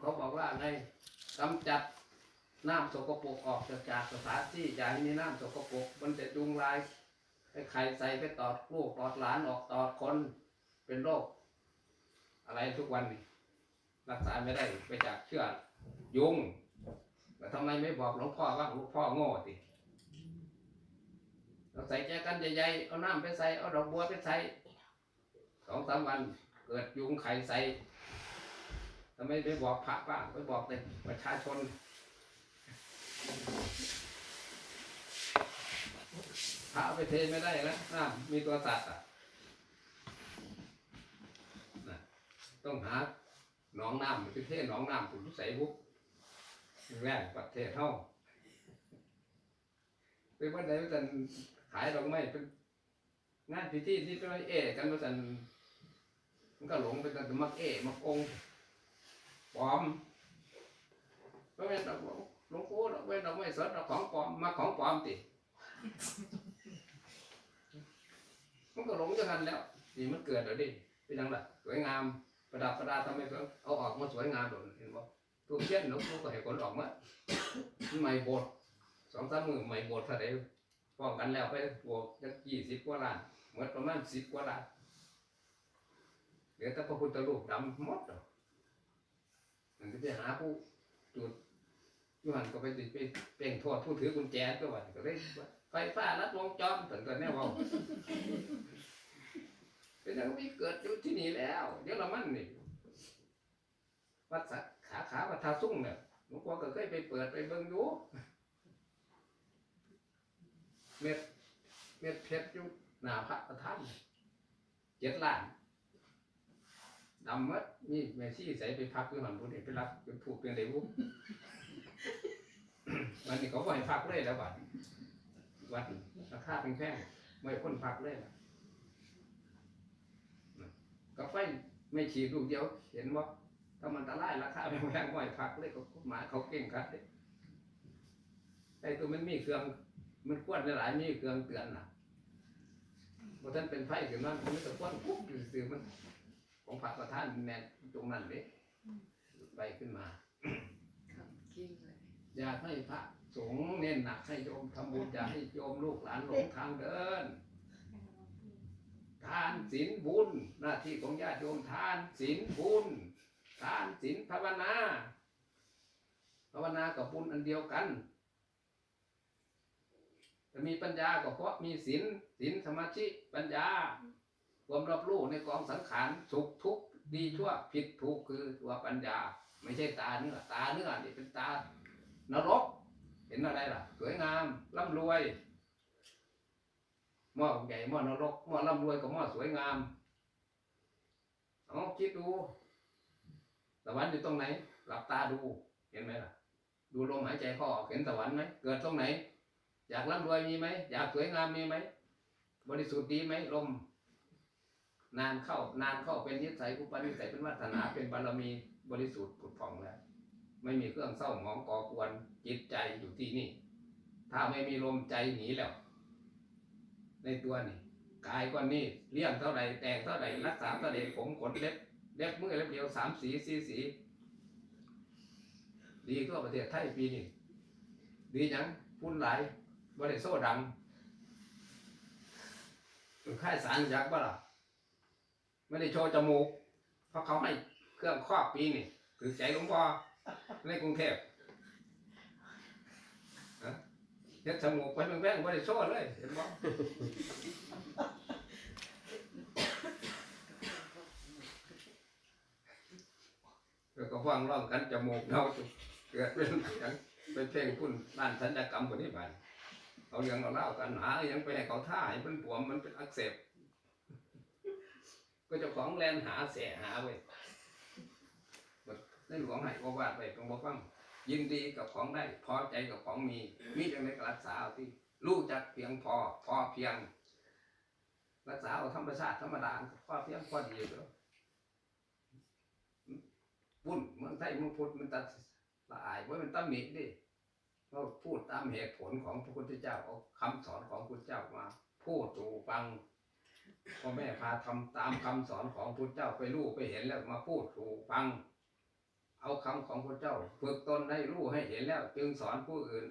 เขาบอกว่าไงกำจัดน้ำสกปรกออกจากจากสถานที่อย่าให้มีน้ำสกปรกมันจะจุงลายไข่ใส่ไปตอดลูกตอดหลานออกตอดคนเป็นโรคอะไรทุกวันนี่รักษาไม่ได้ไปจากเชื้อยุงแต่ทำไมไม่บอกหลวงพ่อว่าหลวงพ่อโง่ติเราใส่แจกันใหญ่ๆเอาน้ำไปใส่เอาดอกบัวไปใส่สองสามวันเกิดยุงไข่ใส่ ทำไมไปบอกพระบ้างไปบอกแต่ประชาชน พระไปเทไม่ได้แล้วน้ำมีตัวสัตว์อะต้องหาหนองน้ำมันคือเทหนองน้ำผมใส่บุกแรกประเทศเท่าเป็นวันไหนว่าจะขายดอกไม้เป็นงานพิธีที่เป็นเอกันว่าจะมันก็หลงไปแต่มักเอมักองค์ ปลอมก็เป็นดอกหลวงปู่ดอกเว้นดอกไม้สดดอกของปลอมมาของปลอมติมันก็หลงอย่างนั้นแล้วนี่มันเกิดแล้วดิเป็นยังไงสวยงามประดับประดาทำให้เขาเอาออกมาสวยงามโดดเห็นบ่ทุกเช่นหลวงปู่ก็ให้คนออกมาใหม่บสถ์สองสามมือใหม่บสถ์เท่าไหร่ป้องกันแล้วไปบวกจักยี่สิบกว่าล้านเหมดประมาณสิบกว่าล้านเหลือแต่พระพุทธรูปดำหมดแล้ว มันก็ไปหาผู้จุดยูหันก็ไปติดไปเป่งโทษผู้ถือกุญแจตัววันก็เลยไฟฟ้าลัดวงจรถึงตัวแน่ว่าเป็นอย่างนี้เกิดอยู่ที่นี่แล้วเดี๋ยวเรามั่นนี่วัดสักขาขาวัดทาสุ่งเนี่ยหลวงพ่อก็เคยไปเปิดไปเบิ่งดูเม็ดเม็ดเพชรอยู่หน้าพระประธานเจ็ดล้าน ดำมัดนี่แม่ชีใส่ไปพักอยู่หันบุญไปรับเป็นถูกเป็นไรบุวันนี้เขาบ่ให้พักเลยแล้วบัดวัดราคาแพงไม่ให้นพักเลยนะก็ไฟไม่ฉีดลูกเดียว เห็นว่าถ้ามันตะไลราคาแพงๆห้อยพักเลยก็หมาเขาเก่งคัดเลยไอ้ตัวมันมีเครื่อง มันควนหลายมีเครื่องเตือนน่ะพอท่านเป็นไฟถึงนั้นมันจะควนปุ๊บอยู่ซื่อมัน ของพระประธานแน่นตรงนั้นเลยไปขึ้นมาครับกิ้งเลยอยากให้พระสงฆ์เน้นหนักให้โยมทำบุญอย่าให้โยมลูกหลานหลงทางเดิน ทานศีลบุญหน้าที่ของญาติโยมทานศีลบุญ ทานศีลภาวนา ภาวนากับบุญอันเดียวกันจะมีปัญญาก็เพราะมีศีลศีลสมาธิปัญญา ความรับรู้ในกองสังขารสุขทุกข์ดีชั่วผิดถูกคือตัวปัญญา ไม่ใช่ตาเนื้อตาเนื้อนี่เป็นตานรก เห็นอะไรล่ะ สวยงามร่ำรวยหม้อใหญ่หม้อนรกหม้อร่ำรวยกับหม้อสวยงามเอาคิดดูสวรรค์อยู่ตรงไหน หลับตาดูเห็นไหมล่ะ ดูลมหายใจเข้าออกเห็นสวรรค์ไหมเกิดตรงไหน อยากร่ำรวยมีไหมอยากสวยงามมีไหมบริสุทธิ์ดีไหมลม นานเข้านานเข้าเป็นนิสัยอุปนิสัยเป็นวัฒนาเป็นบารมีบริสุทธิ์ผุดผ่องแล้ว ไม่มีเครื่องเศร้าหมองก่อกวนจิตใจอยู่ที่นี่ ถ้าไม่มีลมใจหนีแล้ว ในตัวนี่กายก้อนนี้เลี้ยงเท่าไหร่แตกเท่าไหร่รักษาเท่าไหร่ผมขนเล็บเล็บมือเล็บเดียวสามสีสี่สีดีทั่วประเทศไทยปีนี้ดียังพุ่นหลายบริโซดังค่ายสารยักษ์บ้าล่ะ ไม่ได้โชว์จมูก เพราะเขาให้เครื่องครอบปีนี่คือใจหลวงพ่อในกรุงเทพนะเฮ็ดจมูกไปแม่งๆไม่ได้โชว์เลย เห็นบ่แล้วก็ฟังร้องกันจมูกเน่าเกิดเป็นเสียงเป็นเพลงพุ่นด้านสัญญกรรมบนนี้ไปเอาเรื่องเราเล่ากันหาอยังไปให้เขาท่าให้มันปวมมันเป็นอักเสบ ก็จะของแลนหาแสหาไว้ในหลวงให้ก็วาดไปตรงบ่ฟังยินดีกับของได้ พอใจกับของมี มีจังไดก็รักษาเอาที่รู้จักเพียงพอ พอเพียง รักษาเอาธรรมชาติธรรมดาพอเพียงพอดีอยู่วุ่นเมืองไทยเมืองพุทธมันตัดละอายว่ามันตำหนิดิเราพูดตามเหตุผลของพระพุทธเจ้าเอาคำสอนของพระพุทธเจ้ามา พูดสู่ฟัง พ่อแม่พาทำตามคำสอนของพระเจ้าไปรู้ไปเห็นแล้วมาพูดสู่ฟัง เอาคำของพระเจ้า ฝึกตนให้รู้ให้เห็นแล้ว จึงสอนผู้อื่น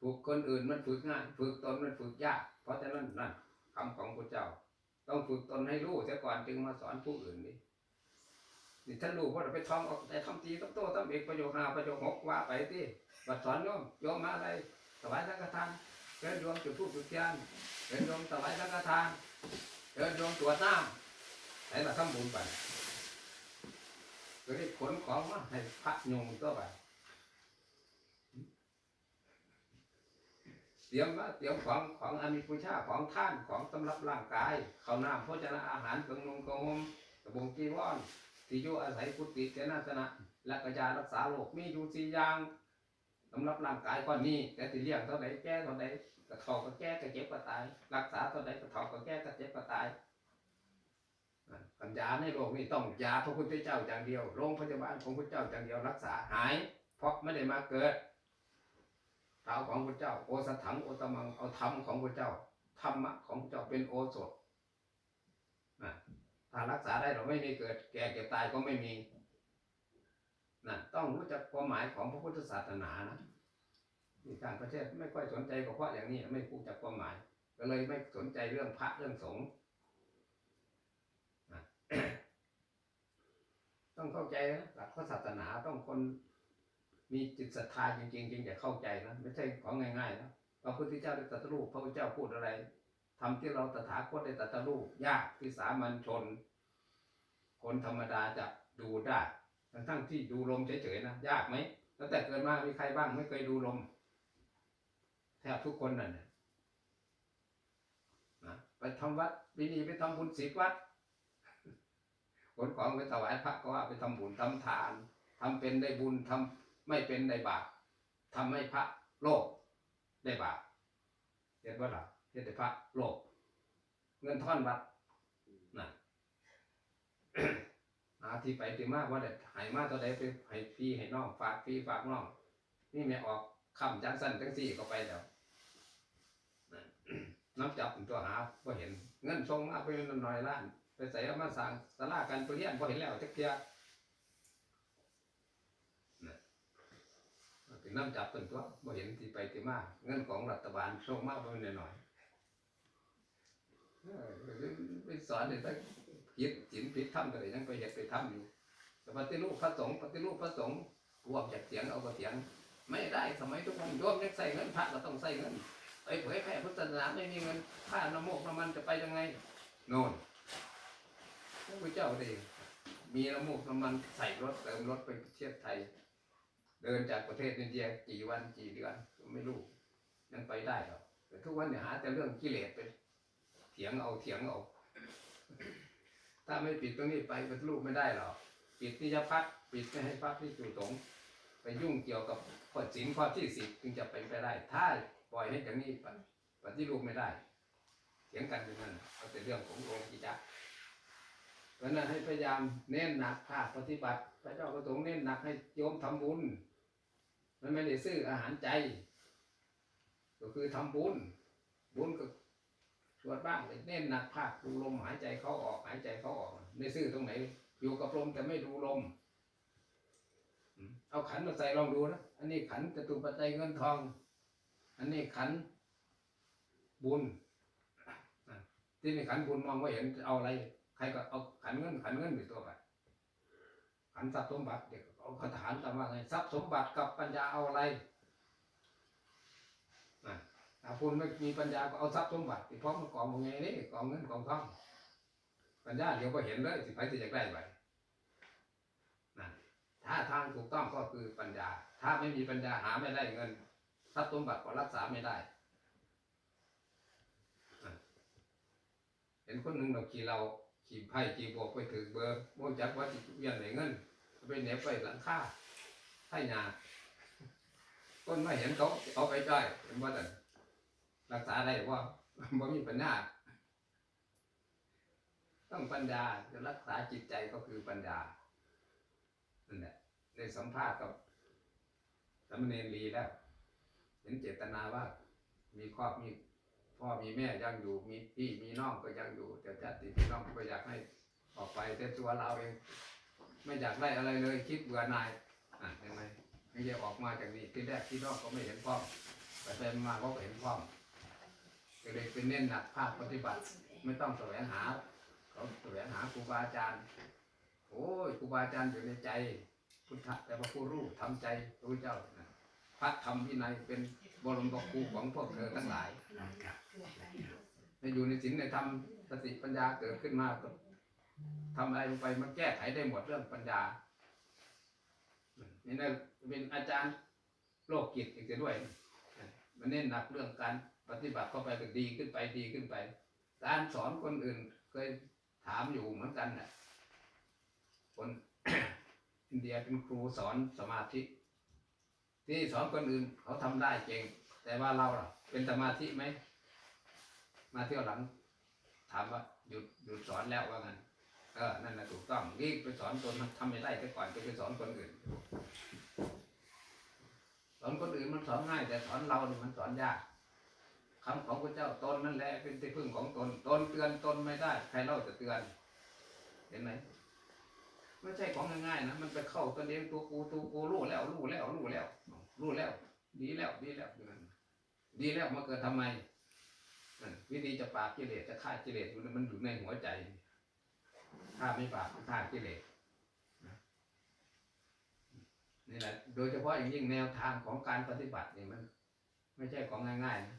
ฝึกคนอื่นมันฝึกง่าย ฝึกตนมันฝึกยาก เพราะฉะนั้นนั่นคำของพระเจ้า ต้องฝึกตนให้รู้เสียก่อนจึงมาสอนผู้อื่นนี่นี่ท่านรู้เพราะเราไปท่องออกแต่คำตีต้องโต้ต้องเอกประโยคหาประโยคหกว่าไปที่บัดสอนโยมโยมมาอะไรถวายสังฆทานเดินโยมจุดธูปจุดเทียนเดินโยมถวายสังฆทาน เดินโยมตรวจน้ำไหนมาทำบุญไปก็ได้ขนของมาให้พระโยมตัวไปเตรียมมาเตรียมของของอามิพุชาของท่านของสำหรับร่างกายข้าวน้ำโภชนะอาหารเครื่องนุ่งกระหมกระบงจีวรที่อยู่อาศัยกุฏิเจนาสนะและกระยารักษาโรคมีอยู่สี่อย่างสำหรับร่างกายก้อนนี้แต่ที่เลี้ยงเท่าไหแก้เท่าไห กระเทอกระแก้กระเจ็บกระตาย รักษาเท่าไหกระเทอกระแก้กระเจ็บกระตายปัญญาในโลกนี้ต้องยาพระพุทธเจ้าอย่างเดียวโรงพยาบาลของพระเจ้าอย่างเดียวรักษาหาย เพราะไม่ได้มาเกิดเท้าของพระเจ้า โอสถังโอตมังเอาธรรมของพระเจ้าธรรมะของพระเจ้าเป็นโอสถถ้ารักษาได้เราไม่มีเกิด แก่เก็บตายก็ไม่มีนะต้องรู้จักความหมายของพระพุทธศาสนานะ ต่างประเทศไม่ค่อยสนใจก็เพราะอย่างนี้ไม่รู้จักความหมาย ก็เลยไม่สนใจเรื่องพระเรื่องสงฆ์ต้องเข้าใจนะหลักพระศาสนาต้องคนมีจิตศรัทธาจริงๆจึงจะเข้าใจนะไม่ใช่ของง่ายๆนะพระพุทธเจ้าได้ตรัสรู้พระพุทธเจ้าพูดอะไรทำที่เราตถาคตได้ตรัสรู้ยากที่สามัญชน คนธรรมดาจะดูได้ทั้งทั้งที่ดูลมเฉยๆนะยากไหมตั้งแต่เกิดมามีใครบ้างไม่เคยดูลม แทบทุกคนนั่นนะไปทำวัดปีนี้ไปทำบุญสิบวัดขนของไปถวายพระก็ว่าไปทำบุญทำทานทำเป็นได้บุญทำไม่เป็นได้บาปทำให้พระโลกได้บาปเรียกว่าหรอเรียกแต่พระโลก เงินท่อนวัดน่ะหาที่ไปที่มากว่าได้ใหายมากตัวใดไปให้พี่ให้น้องฝากพี่ฝากน้อง นี่แม่ออกคำจังสั้นจังสี่ก็ไปแล้ว น้ำจับตัวหาพอเห็น เงินทรงมาไปเป็นหน่อยล้าน ไปใส่เอามาสั่งสลากันไปเรียนพอเห็นแล้วจักเทียนะถึงน้ำจับเป็นตัวพอเห็นที่ไปที่มาเงินของรัฐบาลส่งมากไปหน่อยๆเออไปสอนเด็กผิดศีลผิดธรรมอะไรยังไปเหตุไปทำอยู่แต่ปฏิรูปพระสงฆ์ปฏิรูปพระสงฆ์รวมจากเสียงเอาก็เสียง ไม่ได้สมัยทุกวันโยมยังใส่เงินพระก็ต้องใส่เงิน ไปเผยแผ่พุทธศาสนาไม่มีเงินค่าน้ำโมกน้ำมันจะไปยังไงโน่นพระพุทธเจ้าเองมีน้ำโมกน้ำมันใส่รถเติมรถไปประเทศไทย เดินจากประเทศอินเดียกี่วันกี่เดือนไม่รู้ยังไปได้หรอกแต่ทุกวันเนี่ยหาแต่เรื่องกิเลสไปเถียงเอาเถียงเอาถ้าไม่ปิดตรงนี้ไปบรรลุไม่ได้หรอกปิดนิยพัฒน์ปิดไม่ให้พระที่จุสงฆ์ไปยุ่งเกี่ยวกับข้อศีลข้อที่สิบจึงจะเป็นไปได้ ถ้า ปล่อยให้อย่างนี้ไปปฏิรูปไม่ได้เถียงกันอย่างนั้นก็เป็นเรื่องขององค์กิจักเพราะนั้นให้พยายามเน้นหนักภาคปฏิบัติพระเจ้าประสงค์เน้นหนักให้โยมทำบุญ มันไม่ได้ซื้ออาหารใจ ก็คือทำบุญ บุญก็สวดบ้างเน้นหนักภาคดูลมหายใจเขาออกหายใจเขาออกไม่ซื่อตรงไหน อยู่กับลมแต่ไม่ดูลมเอาขันมาใส่ลองดูนะ อันนี้ขันจตุปัจจัยเงินทอง อันนี้ขันบุญที่นี่ขันบุญมองว่าเห็นเอาอะไร ใครก็เอาขันเงินขันเงินอยู่ตัวไปขันทรัพย์สมบัติเด็กเอาคาถาตามว่าไงทรัพย์สมบัติกับปัญญาเอาอะไรถ้าคุณไม่มีปัญญาก็เอาทรัพย์สมบัติที่พร้อมกับกองเงินนี่กองเงินกองทองปัญญาเดี๋ยวก็เห็นเลยสิไปที่จะได้ไปนะถ้าทางถูกต้องก็คือปัญญา ถ้าไม่มีปัญญาหาไม่ได้เงิน ทรัพย์สมบัติก็รักษาไม่ได้ เห็นคนหนึ่งเราขี่เราขี่ไพ่ขี่บวกไปถึงเบอร์โมจักว่าจิเวียนไหนเงินไปเหน็บไปหลังค่าไพ่ยาคนไม่เห็นเขาเอาไปจ่ายเห็นว่าแต่รักษาได้ว่าบ่มีปัญญาต้องปัญญาจะรักษาจิตใจก็คือปัญญานั่นแหละได้สัมภาษณ์กับสามเณรลีแล้ว เห็นเจตนาว่า มีครอบมีพ่อมีแม่ยังอยู่มีพี่มีน้องก็ยังอยู่แต่ญาติพี่น้องก็อยากให้ออกไปแต่ตัวเราเอง ไม่อยากได้อะไรเลยคิดเบื่อหน่ายอะเห็นไหมไม่ใช่ออกมาจากนี้ที่แรกที่นอกก็ไม่เห็นพ้องไปไปมาเขาก็เห็นพ้อก็เลยเป็นเน้นหนักภาคปฏิบัติ ไม่ต้องแสวงหาเขาแสวงหาครูบาอาจารย์โอ้ยครูบาอาจารย์อยู่ในใจพุทธะแต่ว่าผู้รู้ทำใจพระพุทธเจ้านะ พระธรรมวินัยเป็นบรมครูของพวกเธอทั้งหลายในอยู่ในศีลในธรรมสติปัญญาเกิดขึ้นมาก็ทำอะไรลงไปมันแก้ไขได้หมดเรื่องปัญญานี่นะเป็นอาจารย์โลกกิจอีกด้วย มันเน้นหนักเรื่องการปฏิบัติเข้าไปก็ดีขึ้นไปดีขึ้นไป การสอนคนอื่นเคยถามอยู่เหมือนกันน่ะคนอินเดียเป็นครูสอนสมาธิ ที่สอนคนอื่นเขาทำได้เก่ง แต่ว่าเราล่ะ เป็นสมาธิไหม มาเที่ยวหลัง ถามว่าหยุดหยุดสอนแล้วว่างั้นเออนั่นแหละถูกต้องรีบไปสอนตนมันทำไม่ได้แต่ก่อนจะไปสอนคนอื่น สอนคนอื่นมันสอนง่าย แต่สอนเราเนี่ยมันสอนยากคำของพระเจ้าตนนั่นแหละเป็นที่พึ่งของตนตนเตือนตนไม่ได้ ใครเล่าจะเตือน เห็นไหม ไม่ใช่ของง่ายๆนะ มันไปเข้าตัวเองตัวกูตัวกูรู้แล้วรู้แล้วรู้แล้วรู้แล้ว ดีแล้วดีแล้วนั่นดีแล้วมาเกิดทำไมวิธีจะปราบกิเลสจะฆ่ากิเลสมันอยู่ในหัวใจถ้าไม่ปราบก็ฆ่ากิเลสนี่แหละ โดยเฉพาะอย่างยิ่งแนวทางของการปฏิบัตินี่มัน ไม่ใช่ของง่ายๆนะ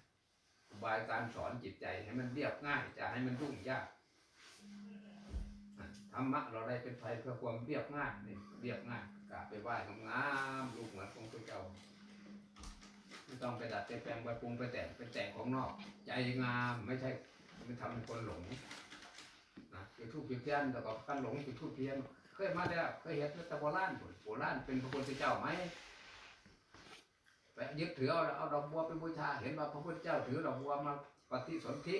บายการสอนจิตใจให้มันเรียบง่ายจะให้มันยุ่งยาก ธรรมะเราได้เป็นไฟเพื่อความเรียบง่ายนี่เรียบง่ายกราบไปไหว้งามลูกเหมือนของพระเจ้าไม่ต้องไปดัดไปแปลงไปปรุงไปแต่งเป็นแต่งของนอก ใจงามไม่ใช่ไม่ทำให้คนหลงนะจุดทูปจุดเทียนแต่ก็กันหลงจุดทูปเทียนเคยมาแล้วเคยเห็นแต่โบราณพุ่นโบราณเป็นพระพุทธเจ้าไหมไปยึดถือเอาเอาดอกบัวไปบูชาเห็นว่าพระพุทธเจ้าถือดอกบัวมาปฏิสนธิ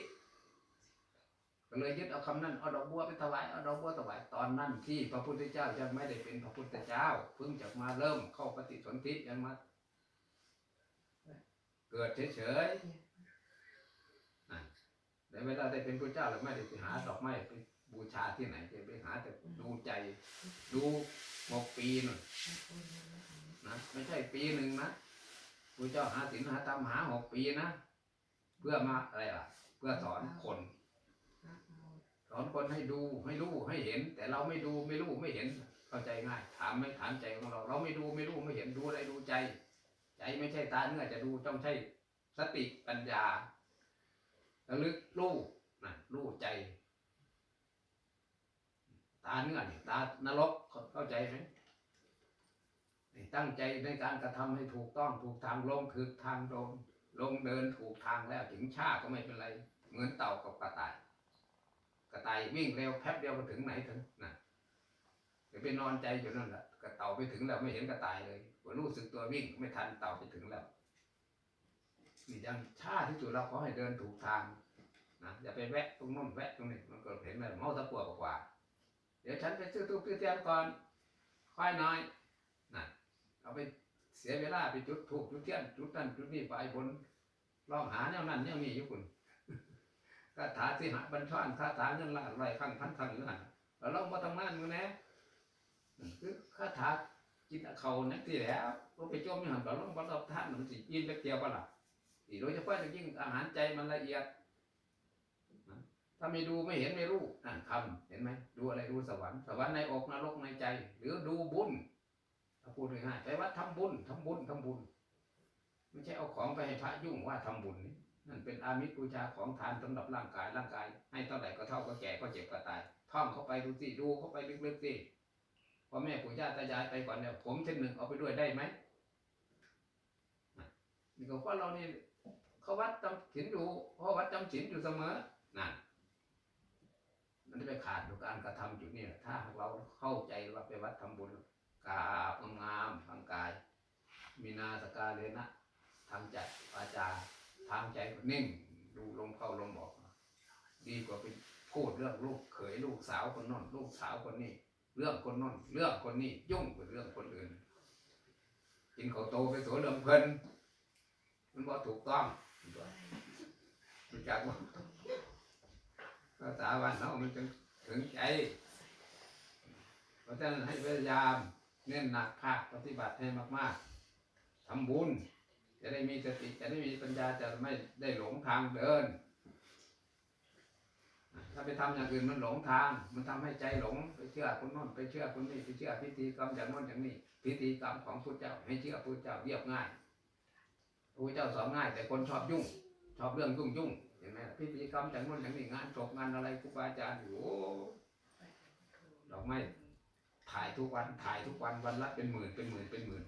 ก็เลยยึดเอาคำนั้นเอาดอกบัวไปถวายเอาดอกบัวถวายตอนนั้นที่พระพุทธเจ้ายังไม่ได้เป็นพระพุทธเจ้า เพิ่งจะมาเริ่มเข้าปฏิสนธิยังมาเกิดเฉยๆนั่นแต่เวลาได้เป็นพระเจ้าเราไม่ได้ไปหาดอกไม้ไปบูชาที่ไหนจะไปหาแต่ดูใจดูหกปีนู่นนะไม่ใช่ปีหนึ่งนะพระเจ้าหาศีลหาธรรมหาหกปีนะเพื่อมาอะไรล่ะ เพื่อสอนคน อนคนให้ดูให้รู้ให้เห็น แต่เราไม่ดูไม่รู้ไม่เห็นเข้าใจง่าย ถามไม่ถามใจของเรา เราไม่ดูไม่รู้ไม่เห็นดูอะไรดูใจ ใจไม่ใช่ตาเนื้อจะดูต้องใช้สติปัญญาระลึกรู้นะรู้ใจ ตาเนื้อนี่ตานรกเข้าใจไหมตั้งใจในการกระทำให้ถูกต้องถูกทางลงคือทางลงลงเดินถูกทางแล้วถึงชาก็ไม่เป็นไร เหมือนเต่ากับกระต่าย กระต่ายวิ่งเร็วแป๊บเดียวไปถึงไหนถึงนะเดี๋ยวไปนอนใจอยู่นั่นแหละกระเต่าไปถึงแล้วไม่เห็นกระต่ายเลยพอรู้สึกตัววิ่งไม่ทันเต่าไปถึงแล้วนี่ยังชาที่สุดเราขอให้เดินถูกทางนะอย่าไปแวะตรงโน้นแวะตรงนี้มันก็เห็นเลยเมาตะกัวกว่า เดี๋ยวฉันไปซื้อตู้ซื้อเทียนก่อนค่อยน้อยนะเอาไปเสียเวลาไปจุดถูกจุดเทียนจุดนั่นจุดนี้ไปบนลองหาแนวนั้นแนวนี้อยู่คุณ คาถาสิหะบัญชรคาถาเงินล้านร้อยครั้งพันครั้งอยู่หันแล้วเรามาทำงานมือนะคือคาถากินเขานักที่แล้วเราไปจมอยู่หันเราลงบรรลุท่านมันสิยินไปเกี่ยวปะล่ะอีโดยเฉพาะยิ่งอาหารใจมันละเอียดถ้าไม่ดูไม่เห็นไม่รู้นั่นคำเห็นไหมดูอะไรดูสวรรค์สวรรค์ในอกนรกในใจ หรือดูบุญถ้าพูดง่ายๆไปวัดทำบุญทำบุญทำบุญ ไม่ใช่เอาของไปให้พระยุ่งว่าทำบุญนี่ นั่นเป็นอามิตรบูชาของทานสำหรับร่างกายร่างกาย ให้เท่าไหร่ก็เท่าก็แก่ก็เจ็บก็ตายท่องเข้าไปดูสิดูเข้าไปลึกๆสิพ่อแม่ปู่ย่าตายายไปก่อนเนี่ยผมเส้นหนึ่งเอาไปด้วยได้ไหมนี่ก็เพราะเรานี่เขาวัดจำศีลอยู่เพราะวัดจำศีลอยู่เสมอนั่นมันจะไปขาดดูการกระทำจุดนี้ถ้าเราเข้าใจว่าไปวัดทำบุญกราบงามๆทางกาย มีนาสกาเลนะทางใจวาจาทางใจนิ่งดูลมเข้าลมออกดีกว่าไปพูดเรื่องลูกเขยลูกสาวคนโน้นลูกสาวคนนี้ เรื่องคนโน้นเรื่องคนนี้ยุ่งกับเรื่องคนอื่นกินข้าวโตไปโสเรื่องเพลินมันว่ถูกต้องรู้จักว่าภาษาบ้านเรามันจึงถึงใจภาราะฉะนั้นให้พยายามเน้นหนักภาคปฏิบัติให้มากๆทำบุญ จะได้มีสติจะได้มีปัญญาจะไม่ได้หลงทางเดิน ถ้าไปทำอย่างอื่นมันหลงทาง มันทำให้ใจหลงไปเชื่อคนโน้นไปเชื่อคนนี้ไปเชื่อพิธีกรรมอย่างโน้นอย่างนี้พิธีกรรมของพระเจ้าให้เชื่อพระเจ้าเรียบง่ายพระเจ้าสอนง่าย แต่คนชอบยุ่ง ชอบเรื่องยุ่งยุ่งเห็นไหมพิธีกรรมอย่างโน้นอย่างนี้งานศพงานอะไรครูบาอาจารย์โอ้ดอกไม้ถ่ายทุกวันถ่ายทุกวันวันละเป็นหมื่นเป็นหมื่นเป็นหมื่น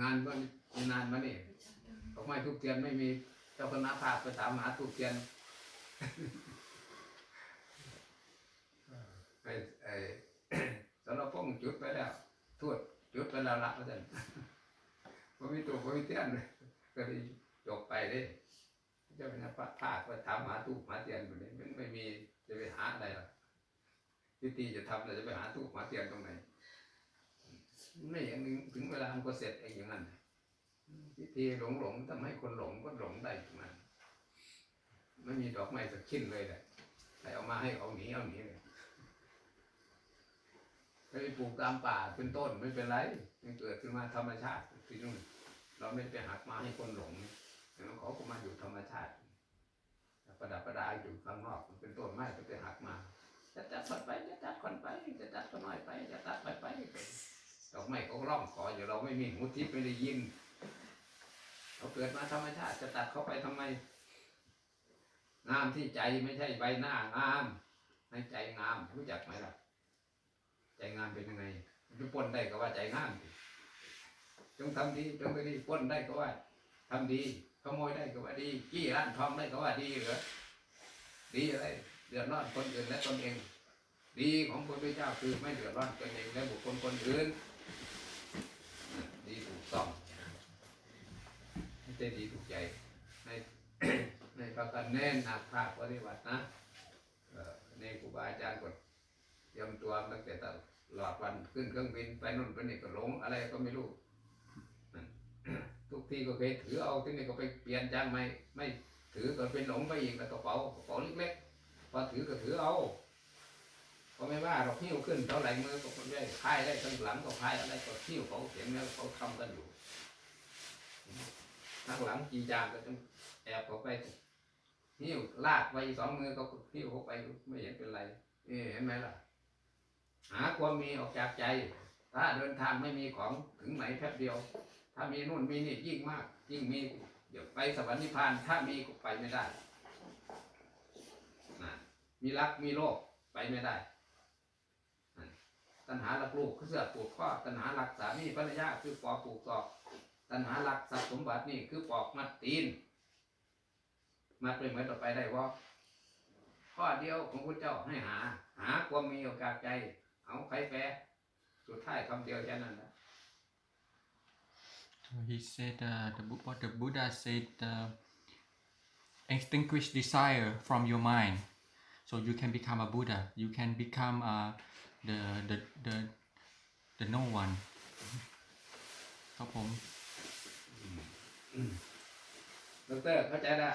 งานก็มีนานมานี่ดอกไม้ทุกเทียนไม่มีเจ้าคณะภาคไปถามหาทุกเทียนไอ้ไอ้สารพงษ์จุดไปแล้วทวดจุดไปแล้วละอาจารย์พอมีตัวพอมีเทียนก็เลยจบไปเลยเจ้าคณะภาคไปถามหาทุกหาเทียนอยู่นี่มันไม่มีจะไปหาอะไรหรอกพิธีจะทำเราจะไปหาทุกหาเทียนตรงไหน ไม่อย่างนึงถึงเวลามันก็เสร็จเองอย่างนั้นพิธีหลงหลงทำให้คนหลงก็หลงได้ทั้งนั้นไม่มีดอกไม้สักชิ้นเลยแหละใครเอามาให้เอาหนีเอาหนีเลยไปปลูกตามป่าเป็นต้นไม่เป็นไรมันเกิดขึ้นมาธรรมชาติที่นู่นเราไม่ไปหักมาให้คนหลงแล้วเขาก็มาอยู่ธรรมชาติ ประดับประดาอยู่ข้างนอกมันเป็นต้นไม้ก็ไปหักมาจะจัดคนไปจะจัดคนไปจะจัดคนน้อยไปจะตัดไปไป ดอกไม้เขาก็ร้องขออยู่เราไม่มีหูทิพย์ไม่ได้ยินเราเกิดมาธรรมชาติจะตัดเขาไปทำไมงามที่ใจไม่ใช่ใบหน้างามในใจงามรู้จักไหมล่ะ ใจงามเป็นยังไงจะป้นได้ก็ว่าใจงามจงทำดีจงไปดีป้นได้ก็ว่าทำดีขโมยได้ก็ว่าดีจี้ร้านทองได้ก็ว่าดีเหรอดีอะไรเดือดร้อนคนอื่นและตนเอง ดีของพระพุทธเจ้าคือไม่เดือดร้อนตนเองและบุคคลคนอื่น ดีถูกต้องไม่ใช่ดีถูกใจในในประกันแน่นหนักภาคปฏิบัตินะในครูบาอาจารย์กดเตรียมตัวตั้งแต่ตลอดวันขึ้นเครื่องบินไปนู่นไปนี่ก็หลงอะไรก็ไม่รู้ทุกที่ก็เคยถือเอาที่นี่ก็ไปเปลี่ยนจ้างไม่ไม่ถือก็เป็นหลงไปอีกแล้วกระเป๋ากระเป๋าเล็กๆพอถือก็ถือเอา ก็ไม่ว่าเราหิ้วขึ้นเท่าไหร่มือก็ไม่ได้พายได้ข้งหลังก็พายอะไรก็หิ้วเขาเห็นแล้วเขาทำกันอยู่ข้างหลังจีจางก็ต้องแอบเขาไปหิ้วลากไปสองมือก็หิ้วเข้าไปไม่เห็นเป็นไรเอเห็นไหมล่ะ หาความมีออกจากใจ ถ้าเดินทางไม่มีของถึงไหนแป๊บเดียว ถ้ามีนู่นมีนี่ยิ่งมาก ยิ่งมีเดี๋ยวไปสวรรค์นิพพานถ้ามีก็ไปไม่ได้นะมีรักมีโลภไปไม่ได้ ตัณหารักลูกคือเสื้อปลูกข้อตัณหารักสามีภรรยาคือปอกปลูกศอกตัณหาหลักทรัพย์สมบัตินี่คือปอกมัดตีน มัดไปเหมือนต่อไปได้ว่าข้อเดียวของพระเจ้าให้หา หาความมีโอกาสใจ เอาใครแปลสุดท้ายคำเดียวแค่นั้นนะ he said uh, the Bu- what the Buddha said uh, extinguish desire from your mind so you can become a Buddha you can become uh, the the the the no one ครับผมดรเข้าใจได้